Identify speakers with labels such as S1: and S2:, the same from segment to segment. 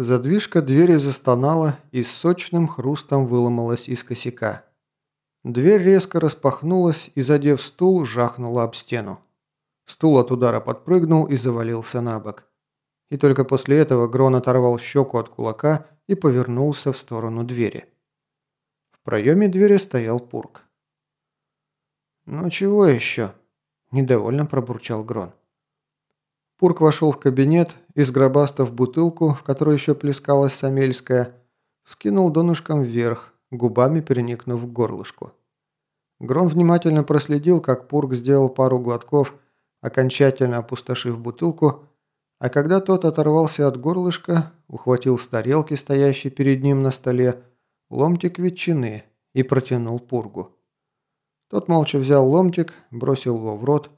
S1: Задвижка двери застонала и с сочным хрустом выломалась из косяка. Дверь резко распахнулась и, задев стул, жахнула об стену. Стул от удара подпрыгнул и завалился на бок. И только после этого Грон оторвал щеку от кулака и повернулся в сторону двери. В проеме двери стоял Пурк. «Ну чего еще?» – недовольно пробурчал Грон. Пурк вошел в кабинет и, сгробастав бутылку, в которой еще плескалась Самельская, скинул донышком вверх, губами переникнув к горлышку. Грон внимательно проследил, как Пурк сделал пару глотков, окончательно опустошив бутылку, а когда тот оторвался от горлышка, ухватил с тарелки, стоящей перед ним на столе, ломтик ветчины и протянул Пургу. Тот молча взял ломтик, бросил его в рот,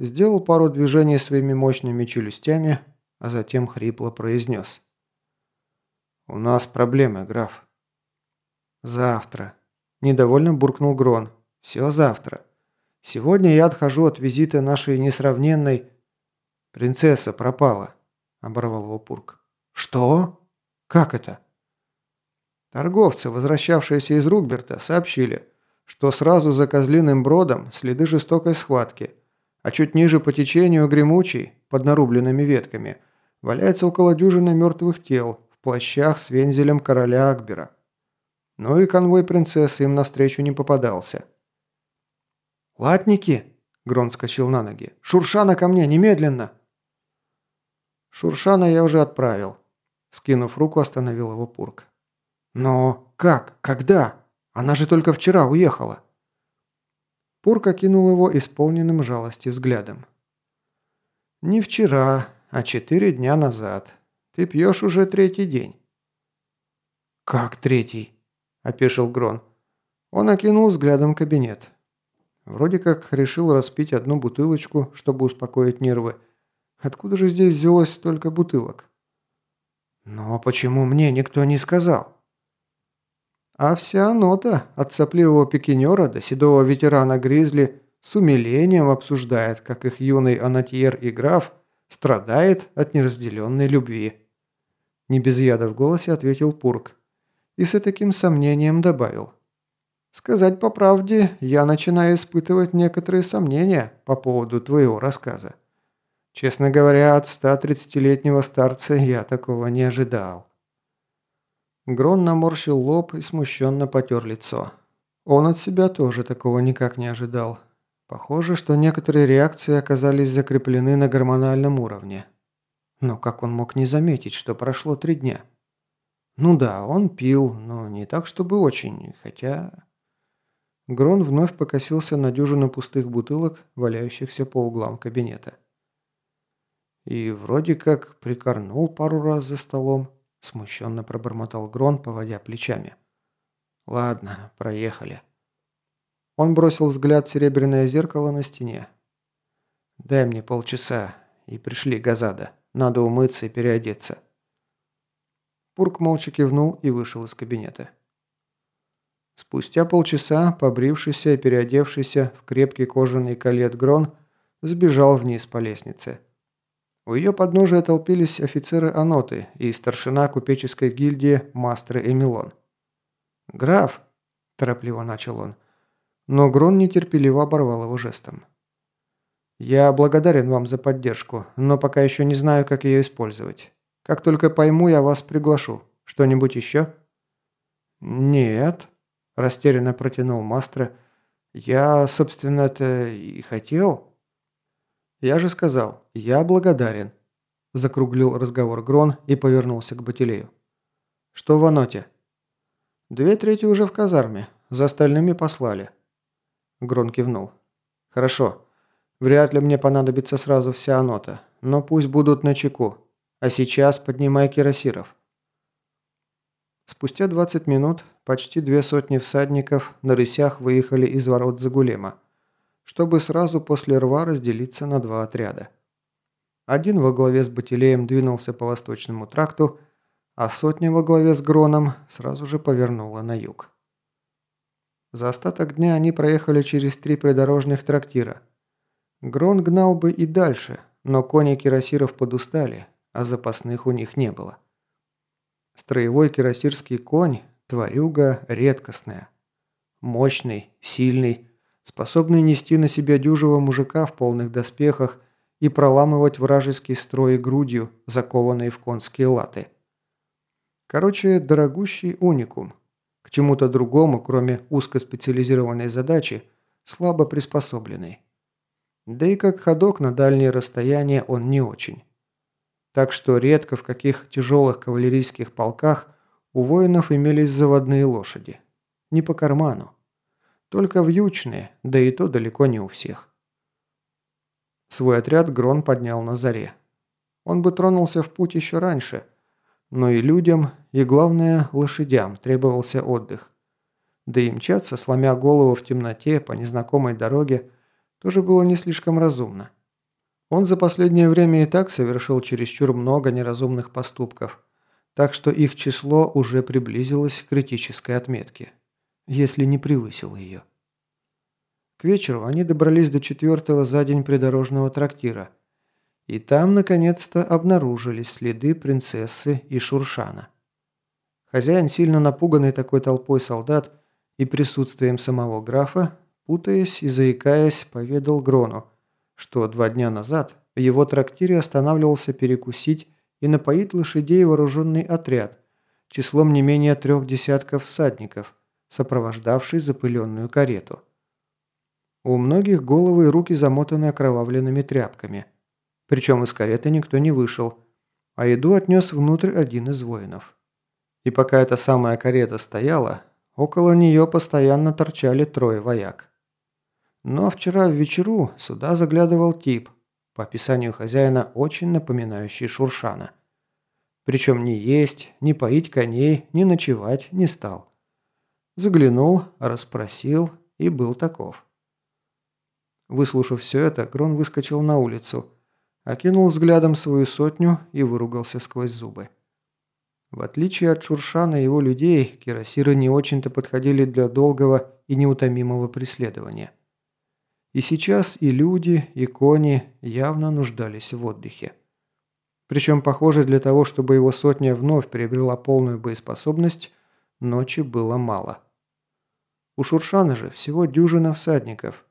S1: сделал пару движений своими мощными челюстями, а затем хрипло произнес. «У нас проблемы, граф». «Завтра», – недовольно буркнул Грон. «Все завтра. Сегодня я отхожу от визита нашей несравненной...» «Принцесса пропала», – оборвал его Пурк. «Что? Как это?» Торговцы, возвращавшиеся из Рugберта, сообщили, что сразу за Козлиным бродом следы жестокой схватки – а чуть ниже по течению гремучий, под нарубленными ветками, валяется около дюжины мертвых тел в плащах с вензелем короля Акбера. Ну и конвой принцессы им навстречу не попадался. «Латники!» – Грон скачал на ноги. «Шуршана ко мне, немедленно!» «Шуршана я уже отправил», – скинув руку, остановил его Пурк. «Но как? Когда? Она же только вчера уехала!» Пурка кинул его исполненным жалости взглядом. «Не вчера, а четыре дня назад. Ты пьешь уже третий день». «Как третий?» – опешил Грон. Он окинул взглядом кабинет. Вроде как решил распить одну бутылочку, чтобы успокоить нервы. Откуда же здесь взялось столько бутылок? «Но почему мне никто не сказал?» А вся оно-то, от сопливого пикинера до седого ветерана Гризли, с умилением обсуждает, как их юный анатьер и граф страдает от неразделенной любви. Не без яда в голосе ответил Пурк. И с таким сомнением добавил. «Сказать по правде, я начинаю испытывать некоторые сомнения по поводу твоего рассказа. Честно говоря, от 130-летнего старца я такого не ожидал». Грон наморщил лоб и смущенно потер лицо. Он от себя тоже такого никак не ожидал. Похоже, что некоторые реакции оказались закреплены на гормональном уровне. Но как он мог не заметить, что прошло три дня? Ну да, он пил, но не так, чтобы очень, хотя... Грон вновь покосился на дюжину пустых бутылок, валяющихся по углам кабинета. И вроде как прикорнул пару раз за столом. Смущенно пробормотал Грон, поводя плечами. «Ладно, проехали». Он бросил взгляд в серебряное зеркало на стене. «Дай мне полчаса, и пришли Газада. Надо умыться и переодеться». Пурк молча кивнул и вышел из кабинета. Спустя полчаса, побрившийся и переодевшийся в крепкий кожаный калет Грон, сбежал вниз по лестнице. У ее подножия толпились офицеры Аноты и старшина купеческой гильдии Мастер Эмилон. «Граф!» – торопливо начал он. Но Грон нетерпеливо оборвал его жестом. «Я благодарен вам за поддержку, но пока еще не знаю, как ее использовать. Как только пойму, я вас приглашу. Что-нибудь еще?» «Нет», – растерянно протянул Мастер. «Я, собственно, это и хотел». «Я же сказал, я благодарен», – закруглил разговор Грон и повернулся к Батилею. «Что в аноте?» «Две трети уже в казарме, за остальными послали». Грон кивнул. «Хорошо. Вряд ли мне понадобится сразу вся анота, но пусть будут на чеку. А сейчас поднимай кирасиров». Спустя 20 минут почти две сотни всадников на рысях выехали из ворот Загулема чтобы сразу после рва разделиться на два отряда. Один во главе с Батилеем двинулся по восточному тракту, а сотня во главе с Гроном сразу же повернула на юг. За остаток дня они проехали через три придорожных трактира. Грон гнал бы и дальше, но кони кирасиров подустали, а запасных у них не было. Строевой кирасирский конь – тварюга редкостная. Мощный, сильный, способный нести на себя дюжего мужика в полных доспехах и проламывать вражеский строй грудью, закованные в конские латы. Короче, дорогущий уникум. К чему-то другому, кроме узкоспециализированной задачи, слабо приспособленный. Да и как ходок на дальние расстояния он не очень. Так что редко в каких тяжелых кавалерийских полках у воинов имелись заводные лошади. Не по карману. Только вьючные, да и то далеко не у всех. Свой отряд Грон поднял на заре. Он бы тронулся в путь еще раньше, но и людям, и, главное, лошадям требовался отдых. Да и мчаться, сломя голову в темноте по незнакомой дороге, тоже было не слишком разумно. Он за последнее время и так совершил чересчур много неразумных поступков, так что их число уже приблизилось к критической отметке, если не превысило ее. К вечеру они добрались до четвертого за день придорожного трактира, и там, наконец-то, обнаружились следы принцессы и Шуршана. Хозяин, сильно напуганный такой толпой солдат и присутствием самого графа, путаясь и заикаясь, поведал Грону, что два дня назад в его трактире останавливался перекусить и напоить лошадей вооруженный отряд, числом не менее трех десятков всадников, сопровождавший запыленную карету. У многих головы и руки замотаны окровавленными тряпками. Причем из кареты никто не вышел, а еду отнес внутрь один из воинов. И пока эта самая карета стояла, около нее постоянно торчали трое вояк. Но вчера в вечеру сюда заглядывал тип, по описанию хозяина очень напоминающий Шуршана. Причем ни есть, ни поить коней, ни ночевать не стал. Заглянул, расспросил и был таков. Выслушав все это, Грон выскочил на улицу, окинул взглядом свою сотню и выругался сквозь зубы. В отличие от Шуршана и его людей, кирасиры не очень-то подходили для долгого и неутомимого преследования. И сейчас и люди, и кони явно нуждались в отдыхе. Причем, похоже, для того, чтобы его сотня вновь приобрела полную боеспособность, ночи было мало. У Шуршана же всего дюжина всадников,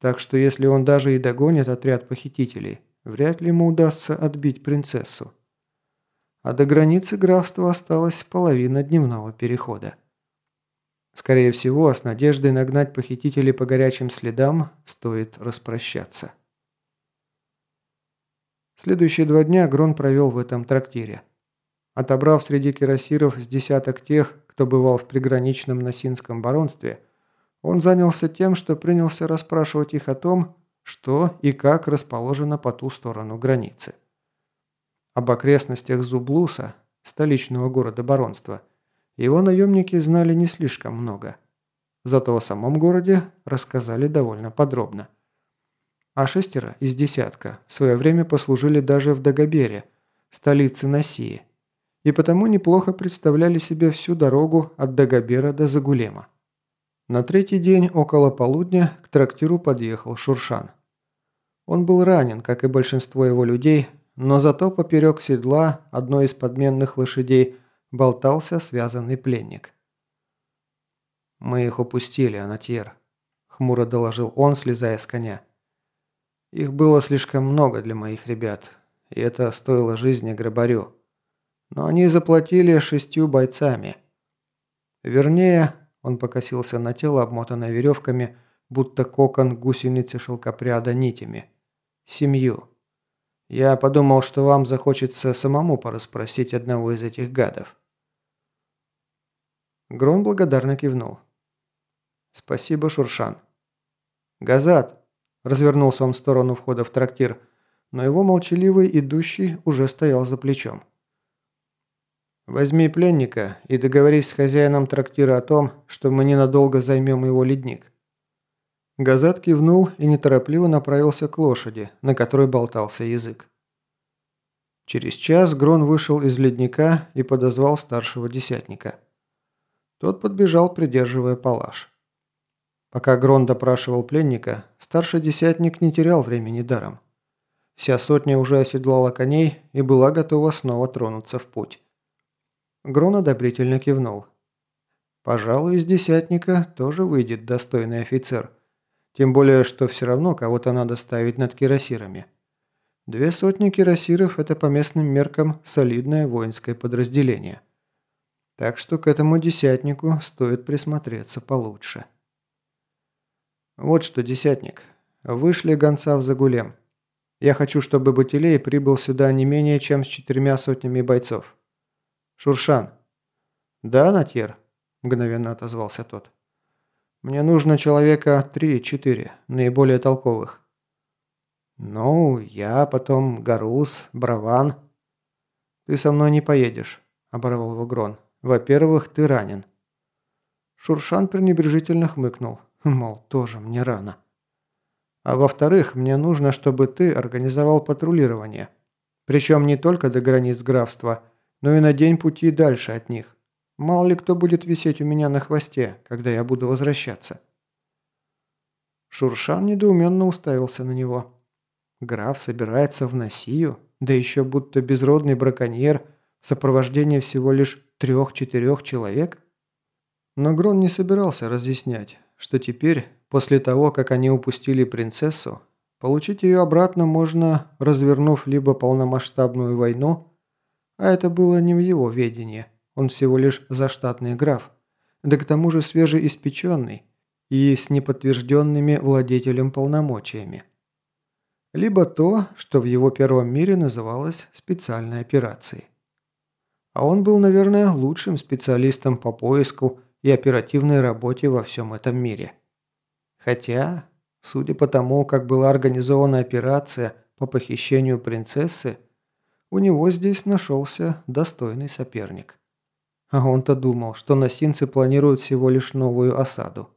S1: так что если он даже и догонит отряд похитителей, вряд ли ему удастся отбить принцессу. А до границы графства осталась половина дневного перехода. Скорее всего, с надеждой нагнать похитителей по горячим следам стоит распрощаться. Следующие два дня Грон провел в этом трактире. Отобрав среди кирасиров с десяток тех, кто бывал в приграничном Носинском баронстве, он занялся тем, что принялся расспрашивать их о том, что и как расположено по ту сторону границы. Об окрестностях Зублуса, столичного города баронства, его наемники знали не слишком много. Зато о самом городе рассказали довольно подробно. А шестеро из десятка в свое время послужили даже в Дагобере, столице Носии, и потому неплохо представляли себе всю дорогу от Дагобера до Загулема. На третий день около полудня к трактиру подъехал Шуршан. Он был ранен, как и большинство его людей, но зато поперек седла одной из подменных лошадей болтался связанный пленник. «Мы их упустили, Анатьер», – хмуро доложил он, слезая с коня. «Их было слишком много для моих ребят, и это стоило жизни грабарю. Но они заплатили шестью бойцами. Вернее, он покосился на тело, обмотанное веревками, будто кокон гусеницы шелкопряда нитями. Семью. Я подумал, что вам захочется самому порасспросить одного из этих гадов. Грон благодарно кивнул. «Спасибо, Шуршан». «Газат!» – развернулся он в сторону входа в трактир, но его молчаливый идущий уже стоял за плечом. «Возьми пленника и договорись с хозяином трактира о том, что мы ненадолго займем его ледник». Газат кивнул и неторопливо направился к лошади, на которой болтался язык. Через час Грон вышел из ледника и подозвал старшего десятника. Тот подбежал, придерживая палаш. Пока Грон допрашивал пленника, старший десятник не терял времени даром. Вся сотня уже оседлала коней и была готова снова тронуться в путь. Грон одобрительно кивнул. Пожалуй, из десятника тоже выйдет достойный офицер. Тем более, что все равно кого-то надо ставить над кирасирами. Две сотни кирасиров – это по местным меркам солидное воинское подразделение. Так что к этому десятнику стоит присмотреться получше. Вот что, десятник. Вышли гонца в Загулем. Я хочу, чтобы Батилей прибыл сюда не менее чем с четырьмя сотнями бойцов. Шуршан. Да, Натьер? Мгновенно отозвался тот. Мне нужно человека три-четыре, наиболее толковых. Ну, я, потом Гарус, Браван. Ты со мной не поедешь, оборвал его Грон. Во-первых, ты ранен. Шуршан пренебрежительно хмыкнул. Мол, тоже мне рано. А во-вторых, мне нужно, чтобы ты организовал патрулирование. Причем не только до границ графства, но и на день пути дальше от них. Мало ли кто будет висеть у меня на хвосте, когда я буду возвращаться. Шуршан недоуменно уставился на него. Граф собирается в Носию, да еще будто безродный браконьер в сопровождении всего лишь трех-четырех человек? Но Грон не собирался разъяснять, что теперь, после того, как они упустили принцессу, получить ее обратно можно, развернув либо полномасштабную войну, а это было не в его ведении, он всего лишь заштатный граф, да к тому же свежеиспеченный и с неподтвержденными владетелем полномочиями. Либо то, что в его первом мире называлось специальной операцией. А он был, наверное, лучшим специалистом по поиску и оперативной работе во всем этом мире. Хотя, судя по тому, как была организована операция по похищению принцессы, у него здесь нашелся достойный соперник. А он-то думал, что носинцы планируют всего лишь новую осаду.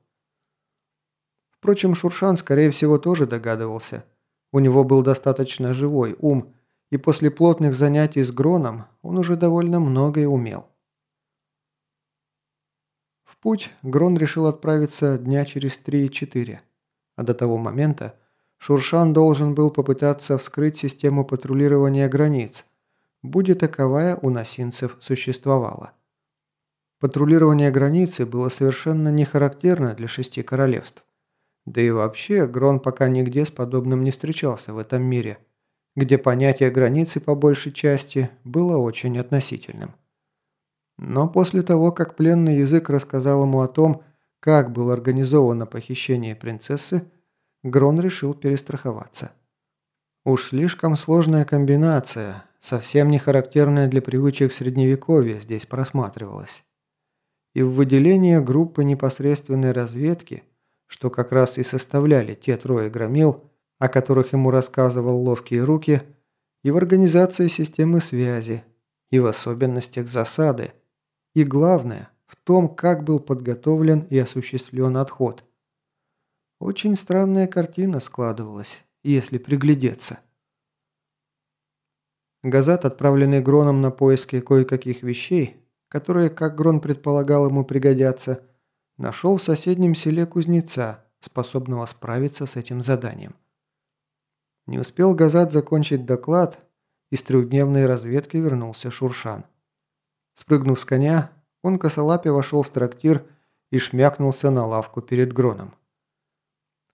S1: Впрочем, Шуршан, скорее всего, тоже догадывался. У него был достаточно живой ум, и после плотных занятий с Гроном он уже довольно многое умел путь Грон решил отправиться дня через 3-4, а до того момента Шуршан должен был попытаться вскрыть систему патрулирования границ, будет таковая у носинцев существовала. Патрулирование границы было совершенно не характерно для шести королевств. Да и вообще, Грон пока нигде с подобным не встречался в этом мире, где понятие границы по большей части было очень относительным. Но после того, как пленный язык рассказал ему о том, как было организовано похищение принцессы, Грон решил перестраховаться. Уж слишком сложная комбинация, совсем не характерная для привычек средневековья, здесь просматривалась. И в выделение группы непосредственной разведки, что как раз и составляли те трое громил, о которых ему рассказывал ловкие руки, и в организации системы связи, и в особенностях засады – и главное, в том, как был подготовлен и осуществлен отход. Очень странная картина складывалась, если приглядеться. Газат, отправленный Гроном на поиски кое-каких вещей, которые, как Грон предполагал, ему пригодятся, нашел в соседнем селе кузнеца, способного справиться с этим заданием. Не успел Газат закончить доклад, из трехдневной разведки вернулся Шуршан. Спрыгнув с коня, он косолапе вошел в трактир и шмякнулся на лавку перед Гроном.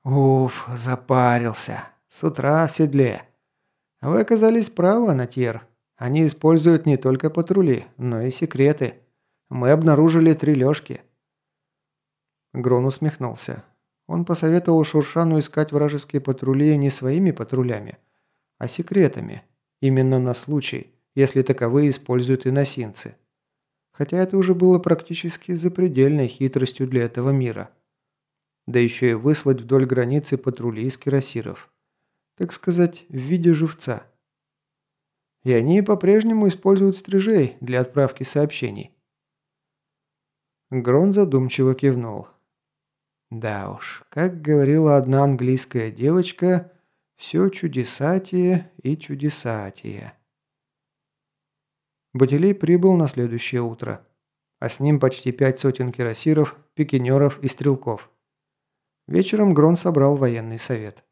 S1: «Уф, запарился. С утра в седле. Вы оказались правы, Натьер. Они используют не только патрули, но и секреты. Мы обнаружили три лёжки». Грон усмехнулся. Он посоветовал Шуршану искать вражеские патрули не своими патрулями, а секретами, именно на случай, если таковые используют и носинцы хотя это уже было практически запредельной хитростью для этого мира. Да еще и выслать вдоль границы патрули из кирасиров. Так сказать, в виде живца. И они по-прежнему используют стрижей для отправки сообщений. Грон задумчиво кивнул. Да уж, как говорила одна английская девочка, все чудесатие и чудесатие. Батилей прибыл на следующее утро, а с ним почти пять сотен кирасиров, пикинеров и стрелков. Вечером Грон собрал военный совет.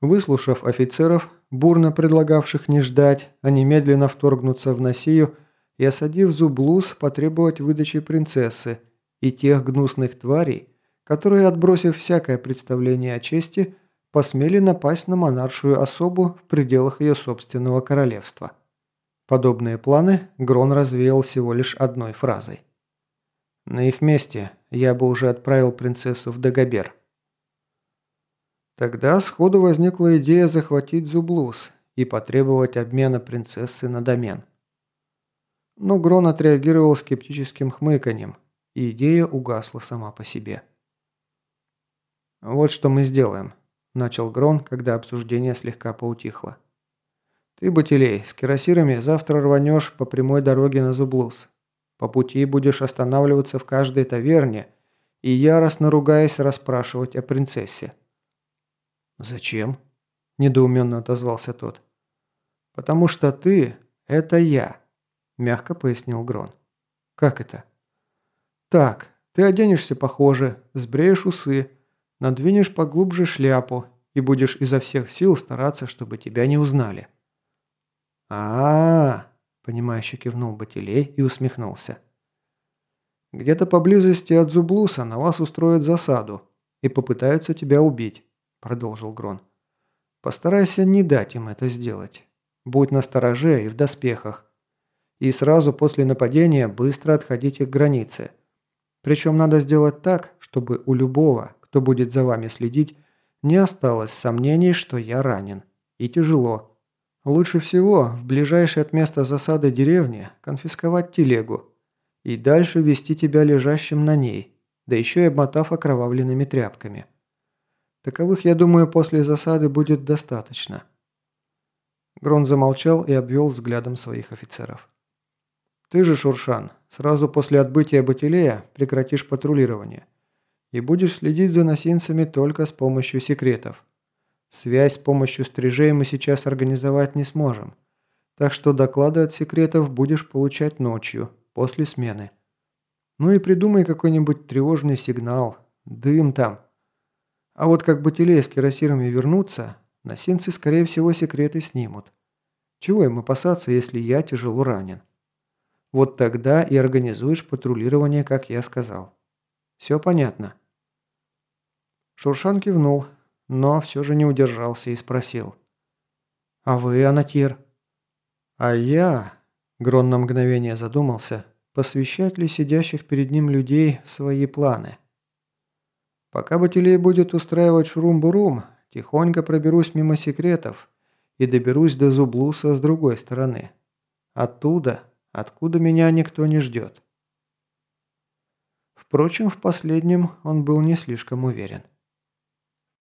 S1: Выслушав офицеров, бурно предлагавших не ждать, а немедленно вторгнуться в Носию и, осадив Зублус, потребовать выдачи принцессы и тех гнусных тварей, которые, отбросив всякое представление о чести, посмели напасть на монаршую особу в пределах ее собственного королевства. Подобные планы Грон развеял всего лишь одной фразой. «На их месте я бы уже отправил принцессу в Дагобер». Тогда сходу возникла идея захватить Зублус и потребовать обмена принцессы на домен. Но Грон отреагировал скептическим хмыканьем, и идея угасла сама по себе. «Вот что мы сделаем», – начал Грон, когда обсуждение слегка поутихло. «Ты, Батилей, с кирасирами завтра рванешь по прямой дороге на Зублус. По пути будешь останавливаться в каждой таверне и яростно ругаясь расспрашивать о принцессе. «Зачем?» – недоуменно отозвался тот. «Потому что ты – это я», – мягко пояснил Грон. «Как это?» «Так, ты оденешься похоже, сбреешь усы, надвинешь поглубже шляпу и будешь изо всех сил стараться, чтобы тебя не узнали». «А-а-а!» – понимающе кивнул Батилей и усмехнулся. «Где-то поблизости от Зублуса на вас устроят засаду и попытаются тебя убить. – продолжил Грон. «Постарайся не дать им это сделать. Будь настороже и в доспехах. И сразу после нападения быстро отходите к границе. Причем надо сделать так, чтобы у любого, кто будет за вами следить, не осталось сомнений, что я ранен. И тяжело. Лучше всего в ближайшей от места засады деревни конфисковать телегу и дальше вести тебя лежащим на ней, да еще и обмотав окровавленными тряпками. Таковых, я думаю, после засады будет достаточно». Грон замолчал и обвел взглядом своих офицеров. «Ты же, Шуршан, сразу после отбытия Батилея прекратишь патрулирование и будешь следить за носинцами только с помощью секретов. Связь с помощью стрижей мы сейчас организовать не сможем, так что доклады от секретов будешь получать ночью, после смены. Ну и придумай какой-нибудь тревожный сигнал, дым там». А вот как Батилей с кирасирами вернутся, носинцы, скорее всего, секреты снимут. Чего им опасаться, если я тяжело ранен? Вот тогда и организуешь патрулирование, как я сказал. Все понятно?» Шуршан кивнул, но все же не удержался и спросил. «А вы, Анатир?» «А я...» – Грон на мгновение задумался, посвящать ли сидящих перед ним людей свои планы. Пока Батилей будет устраивать шурум-бурум, тихонько проберусь мимо секретов и доберусь до Зублуса с другой стороны. Оттуда, откуда меня никто не ждет. Впрочем, в последнем он был не слишком уверен.